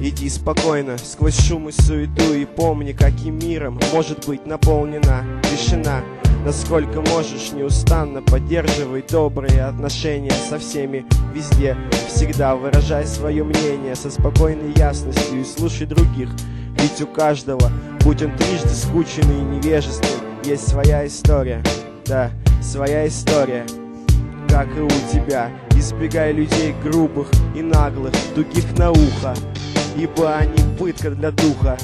Иди спокойно, сквозь шум и суету И помни, каким миром может быть наполнена тишина. Насколько можешь неустанно поддерживай добрые отношения со всеми везде. Всегда выражай свое мнение со спокойной ясностью и слушай других. Ведь у каждого, будь он трижды скучен и невежественный, есть своя история. Да, своя история как и у тебя Избегай людей грубых и наглых, тугих на ухо Ибо они пытка для духа.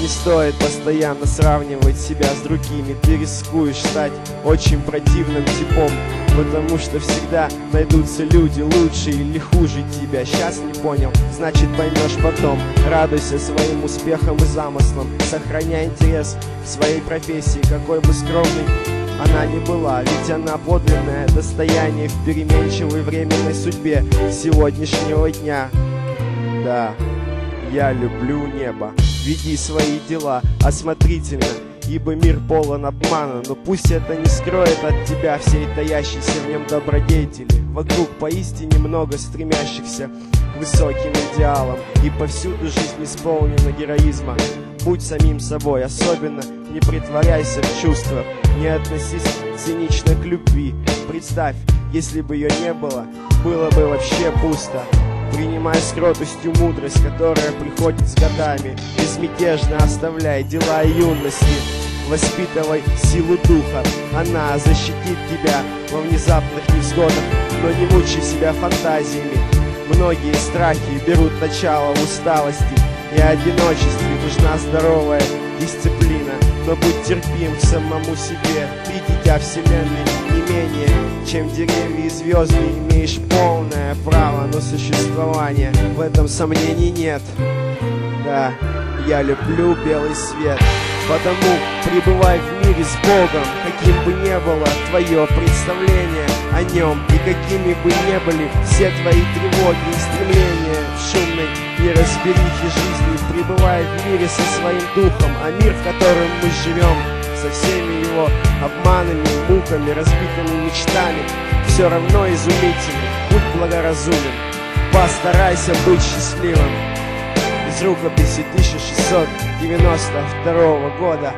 Не стоит постоянно сравнивать себя с другими Ты рискуешь стать очень противным типом Потому что всегда найдутся люди лучше или хуже тебя. Сейчас не понял, значит поймешь потом. Радуйся своим успехам и замыслам Сохраняй интерес к своей профессии Какой бы скромный она не была, ведь она подлинное достояние в переменчивой временной судьбе сегодняшнего дня. Да, я люблю небо, веди свои дела осмотрительно, ибо мир полон обмана, но пусть это не скроет от тебя всей таящейся в нем добродетели. Вокруг поистине много стремящихся к высоким идеалам, и повсюду жизнь исполнена героизма. Будь самим собой, особенно не притворяйся в чувствах, не относись цинично к любви. Представь, если бы ее не было, было бы вообще пусто. Принимай с кротостью мудрость, которая приходит с годами. Безмятежно оставляй дела юности. Воспитывай силу духа, она защитит тебя во внезапных невзгодах, но не мучай себя фантазиями. Многие страхи берут начало в усталости и одиночестве. Нужна здоровая дисциплина, но будь терпим к самому себе. Ты дитя вселенной не менее, чем деревья и звезды, имеешь полное право на существование. В этом сомнений нет. Да, я люблю белый свет. Потому пребывай в мире с Богом, каким бы ни было твое представление о нем, и какими бы ни были все твои тревоги и стремления в шумной неразберихе жизни, пребывай в мире со своим духом, а мир, в котором мы живем, со всеми его обманами, муками, разбитыми мечтами, все равно изумительный, будь благоразумен, постарайся быть счастливым из рукописи 1692 года.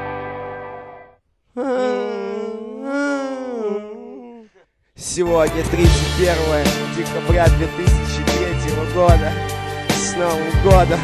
Сегодня 31 декабря 2003 года. С Новым годом!